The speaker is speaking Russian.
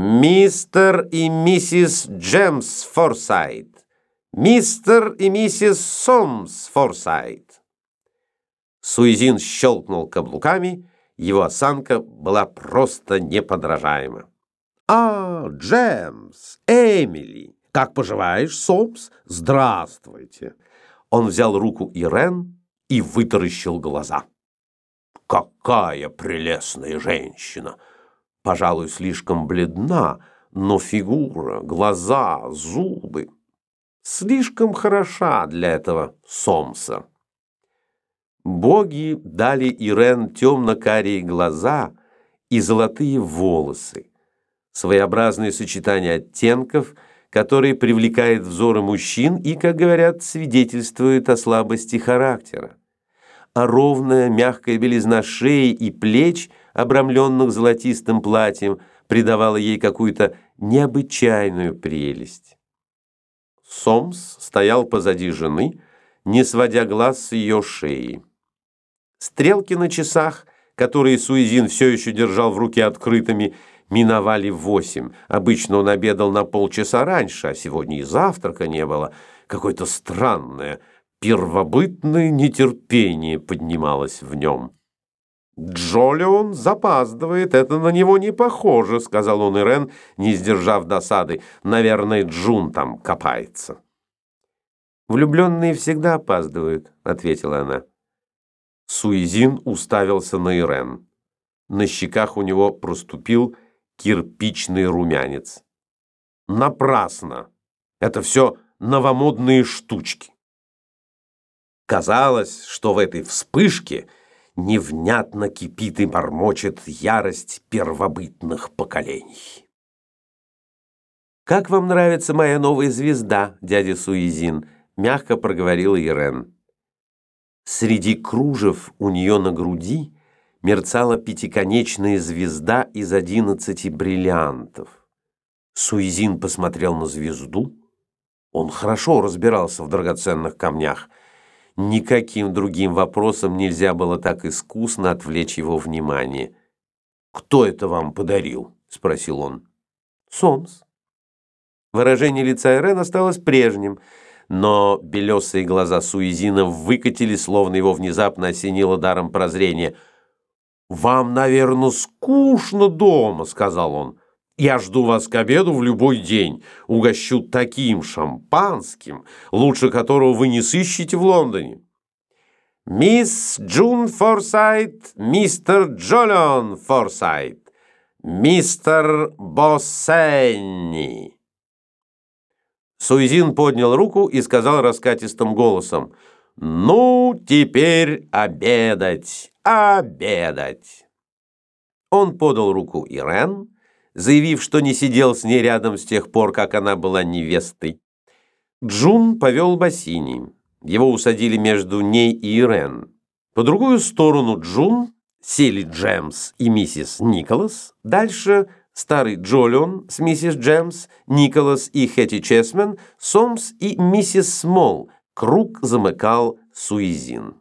Мистер и миссис Джемс Форсайт. Мистер и миссис Сомс Форсайт. Суизин щелкнул каблуками, его осанка была просто неподражаема. «А, Джемс, Эмили, как поживаешь, Сомс? Здравствуйте!» Он взял руку Ирен и вытаращил глаза. «Какая прелестная женщина! Пожалуй, слишком бледна, но фигура, глаза, зубы слишком хороша для этого Сомса». Боги дали Ирен темно-карие глаза и золотые волосы, своеобразное сочетание оттенков, которые привлекает взоры мужчин и, как говорят, свидетельствует о слабости характера. А ровная мягкая белизна шеи и плеч, обрамленных золотистым платьем, придавала ей какую-то необычайную прелесть. Сомс стоял позади жены, не сводя глаз с ее шеи. Стрелки на часах, которые Суизин все еще держал в руке открытыми, миновали восемь. Обычно он обедал на полчаса раньше, а сегодня и завтрака не было. Какое-то странное, первобытное нетерпение поднималось в нем. «Джолион запаздывает, это на него не похоже», — сказал он Ирен, не сдержав досады. «Наверное, Джун там копается». «Влюбленные всегда опаздывают», — ответила она. Суизин уставился на Ирен. На щеках у него проступил кирпичный румянец. Напрасно! Это все новомодные штучки. Казалось, что в этой вспышке невнятно кипит и бормочет ярость первобытных поколений. «Как вам нравится моя новая звезда, дядя Суизин?» — мягко проговорила Ирен. Среди кружев у нее на груди мерцала пятиконечная звезда из одиннадцати бриллиантов. Суизин посмотрел на звезду. Он хорошо разбирался в драгоценных камнях. Никаким другим вопросом нельзя было так искусно отвлечь его внимание. «Кто это вам подарил?» — спросил он. «Сомс». Выражение лица Ирен осталось прежним — но белесые глаза Суизина выкатили, словно его внезапно осенило даром прозрения. «Вам, наверное, скучно дома», — сказал он. «Я жду вас к обеду в любой день. Угощу таким шампанским, лучше которого вы не сыщете в Лондоне». «Мисс Джун Форсайт, мистер Джолион Форсайт, мистер Боссенни». Суизин поднял руку и сказал раскатистым голосом, «Ну, теперь обедать, обедать!» Он подал руку Ирен, заявив, что не сидел с ней рядом с тех пор, как она была невестой. Джун повел Бассини. Его усадили между ней и Ирен. По другую сторону Джун сели Джемс и миссис Николас. Дальше старый Джолион с миссис Джемс, Николас и Хэти Чесмен, Сомс и миссис Смол. Круг замыкал Суизин.